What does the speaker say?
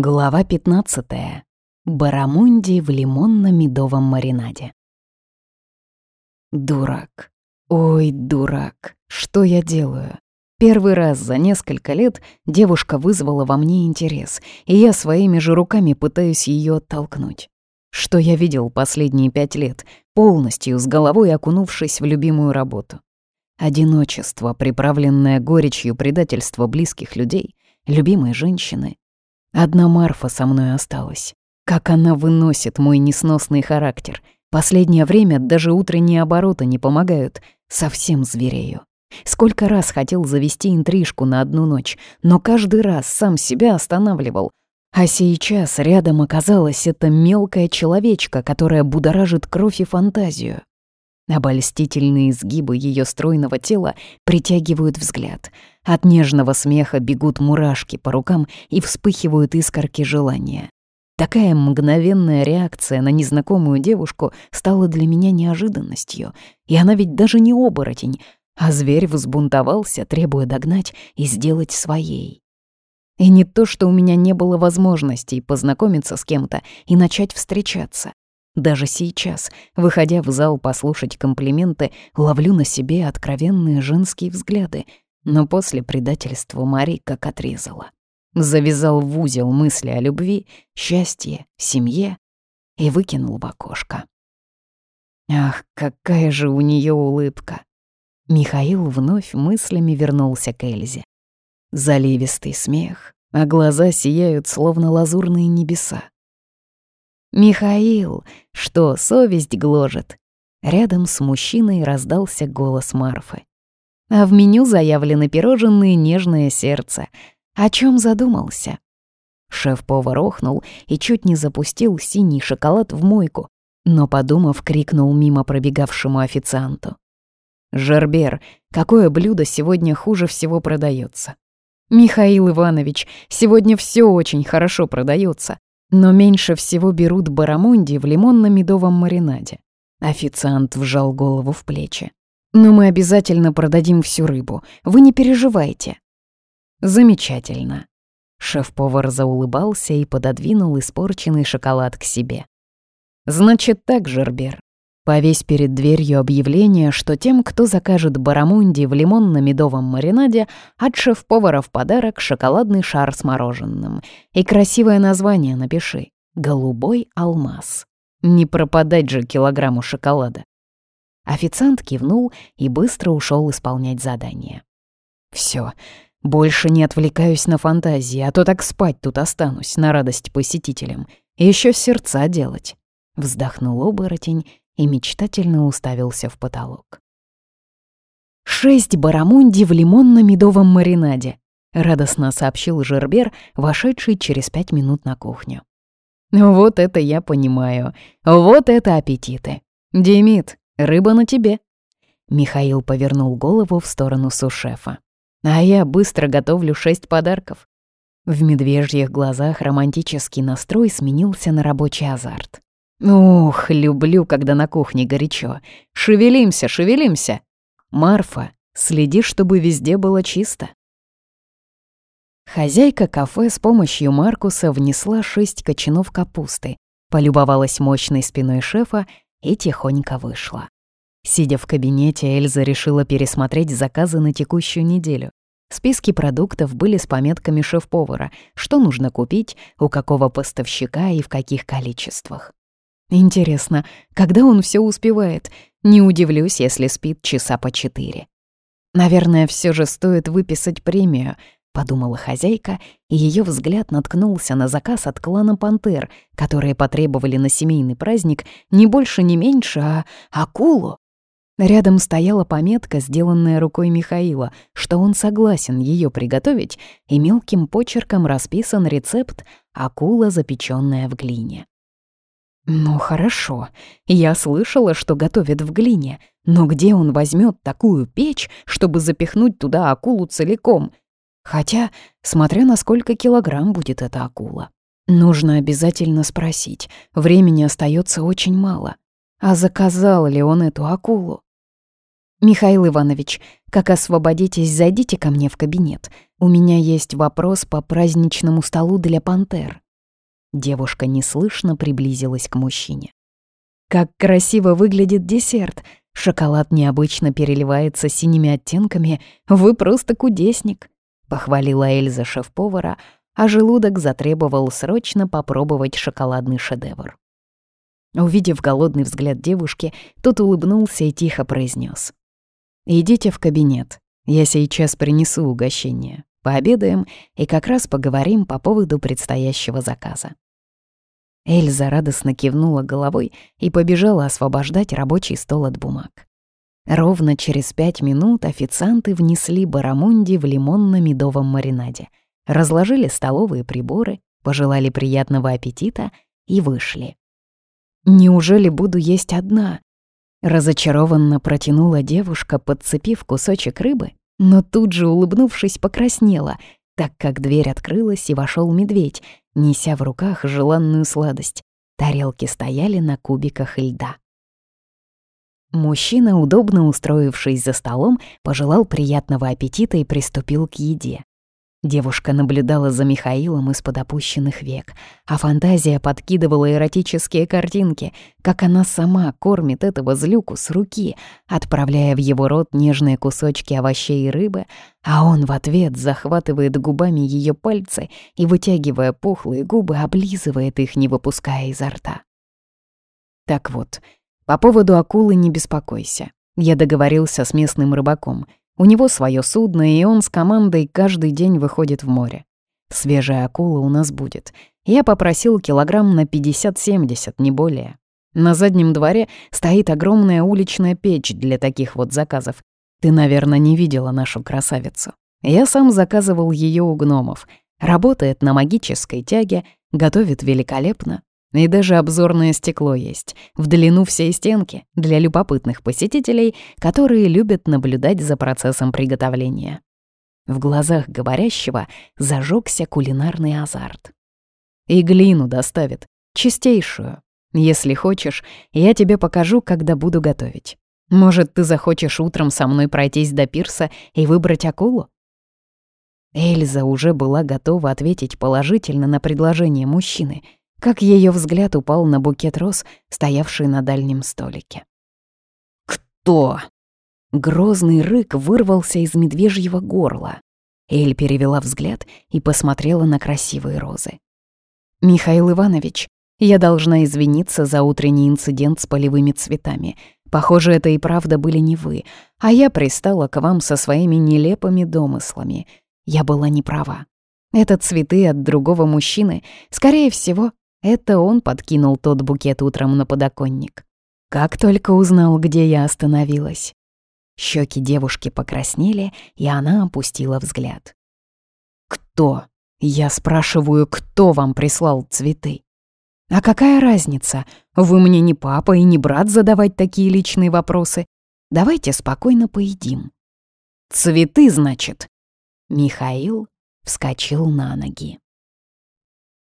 Глава 15. Барамунди в лимонно-медовом маринаде. Дурак. Ой, дурак. Что я делаю? Первый раз за несколько лет девушка вызвала во мне интерес, и я своими же руками пытаюсь ее оттолкнуть. Что я видел последние пять лет, полностью с головой окунувшись в любимую работу. Одиночество, приправленное горечью предательства близких людей, любимой женщины, Одна Марфа со мной осталась. Как она выносит мой несносный характер. Последнее время даже утренние обороты не помогают. Совсем зверею. Сколько раз хотел завести интрижку на одну ночь, но каждый раз сам себя останавливал. А сейчас рядом оказалась эта мелкая человечка, которая будоражит кровь и фантазию. Обольстительные изгибы ее стройного тела притягивают взгляд. От нежного смеха бегут мурашки по рукам и вспыхивают искорки желания. Такая мгновенная реакция на незнакомую девушку стала для меня неожиданностью. И она ведь даже не оборотень, а зверь взбунтовался, требуя догнать и сделать своей. И не то, что у меня не было возможностей познакомиться с кем-то и начать встречаться. Даже сейчас, выходя в зал послушать комплименты, ловлю на себе откровенные женские взгляды, но после предательства Мари как отрезала. Завязал в узел мысли о любви, счастье, семье и выкинул в окошко. Ах, какая же у нее улыбка! Михаил вновь мыслями вернулся к Эльзе. Заливистый смех, а глаза сияют, словно лазурные небеса. «Михаил, что совесть гложет?» Рядом с мужчиной раздался голос Марфы. А в меню заявлены пирожные «Нежное сердце». О чем задумался? Шеф-повар охнул и чуть не запустил синий шоколад в мойку, но, подумав, крикнул мимо пробегавшему официанту. «Жербер, какое блюдо сегодня хуже всего продается?» «Михаил Иванович, сегодня все очень хорошо продается. Но меньше всего берут барамунди в лимонно-медовом маринаде. Официант вжал голову в плечи. «Но мы обязательно продадим всю рыбу. Вы не переживайте». «Замечательно». Шеф-повар заулыбался и пододвинул испорченный шоколад к себе. «Значит так, Жербер, Повесь перед дверью объявление, что тем, кто закажет барамунди в лимонно-медовом маринаде, от шеф-повара в подарок шоколадный шар с мороженым. И красивое название напиши «Голубой алмаз». Не пропадать же килограмму шоколада. Официант кивнул и быстро ушел исполнять задание. Все, больше не отвлекаюсь на фантазии, а то так спать тут останусь на радость посетителям. Еще сердца делать. Вздохнул оборотень и мечтательно уставился в потолок. «Шесть барамунди в лимонно-медовом маринаде», — радостно сообщил Жербер, вошедший через пять минут на кухню. «Вот это я понимаю. Вот это аппетиты. Демид, рыба на тебе». Михаил повернул голову в сторону сушефа. «А я быстро готовлю шесть подарков». В медвежьих глазах романтический настрой сменился на рабочий азарт. Ух, люблю, когда на кухне горячо. Шевелимся, шевелимся. Марфа, следи, чтобы везде было чисто. Хозяйка кафе с помощью Маркуса внесла шесть кочанов капусты, полюбовалась мощной спиной шефа и тихонько вышла. Сидя в кабинете, Эльза решила пересмотреть заказы на текущую неделю. Списки продуктов были с пометками шеф-повара, что нужно купить, у какого поставщика и в каких количествах. Интересно, когда он все успевает? Не удивлюсь, если спит часа по четыре. Наверное, все же стоит выписать премию, подумала хозяйка, и ее взгляд наткнулся на заказ от клана Пантер, которые потребовали на семейный праздник не больше, не меньше, а акулу. Рядом стояла пометка, сделанная рукой Михаила, что он согласен ее приготовить, и мелким почерком расписан рецепт «акула, запеченная в глине». Ну хорошо, я слышала, что готовят в глине, но где он возьмет такую печь, чтобы запихнуть туда акулу целиком? Хотя, смотря на сколько килограмм будет эта акула. Нужно обязательно спросить, времени остается очень мало. А заказал ли он эту акулу? «Михаил Иванович, как освободитесь, зайдите ко мне в кабинет. У меня есть вопрос по праздничному столу для пантер». Девушка неслышно приблизилась к мужчине. «Как красиво выглядит десерт! Шоколад необычно переливается синими оттенками. Вы просто кудесник!» — похвалила Эльза шеф-повара, а желудок затребовал срочно попробовать шоколадный шедевр. Увидев голодный взгляд девушки, тот улыбнулся и тихо произнес: «Идите в кабинет, я сейчас принесу угощение, пообедаем и как раз поговорим по поводу предстоящего заказа». Эльза радостно кивнула головой и побежала освобождать рабочий стол от бумаг. Ровно через пять минут официанты внесли барамунди в лимонно-медовом маринаде, разложили столовые приборы, пожелали приятного аппетита и вышли. «Неужели буду есть одна?» Разочарованно протянула девушка, подцепив кусочек рыбы, но тут же, улыбнувшись, покраснела, так как дверь открылась и вошел медведь, неся в руках желанную сладость. Тарелки стояли на кубиках льда. Мужчина, удобно устроившись за столом, пожелал приятного аппетита и приступил к еде. Девушка наблюдала за Михаилом из-под опущенных век, а фантазия подкидывала эротические картинки, как она сама кормит этого злюку с руки, отправляя в его рот нежные кусочки овощей и рыбы, а он в ответ захватывает губами ее пальцы и, вытягивая пухлые губы, облизывает их, не выпуская изо рта. Так вот, по поводу акулы не беспокойся. Я договорился с местным рыбаком — у него свое судно, и он с командой каждый день выходит в море. Свежая акула у нас будет. Я попросил килограмм на 50-70, не более. На заднем дворе стоит огромная уличная печь для таких вот заказов. Ты, наверное, не видела нашу красавицу. Я сам заказывал ее у гномов. Работает на магической тяге, готовит великолепно. И даже обзорное стекло есть, в длину всей стенки, для любопытных посетителей, которые любят наблюдать за процессом приготовления. В глазах говорящего зажегся кулинарный азарт. И глину доставит, чистейшую. Если хочешь, я тебе покажу, когда буду готовить. Может, ты захочешь утром со мной пройтись до пирса и выбрать акулу? Эльза уже была готова ответить положительно на предложение мужчины — как ее взгляд упал на букет роз, стоявший на дальнем столике. «Кто?» Грозный рык вырвался из медвежьего горла. Эль перевела взгляд и посмотрела на красивые розы. «Михаил Иванович, я должна извиниться за утренний инцидент с полевыми цветами. Похоже, это и правда были не вы, а я пристала к вам со своими нелепыми домыслами. Я была не права. Это цветы от другого мужчины. Скорее всего, это он подкинул тот букет утром на подоконник. Как только узнал, где я остановилась. Щеки девушки покраснели, и она опустила взгляд. «Кто?» Я спрашиваю, кто вам прислал цветы? А какая разница? Вы мне не папа и не брат задавать такие личные вопросы. Давайте спокойно поедим. Цветы, значит. Михаил вскочил на ноги.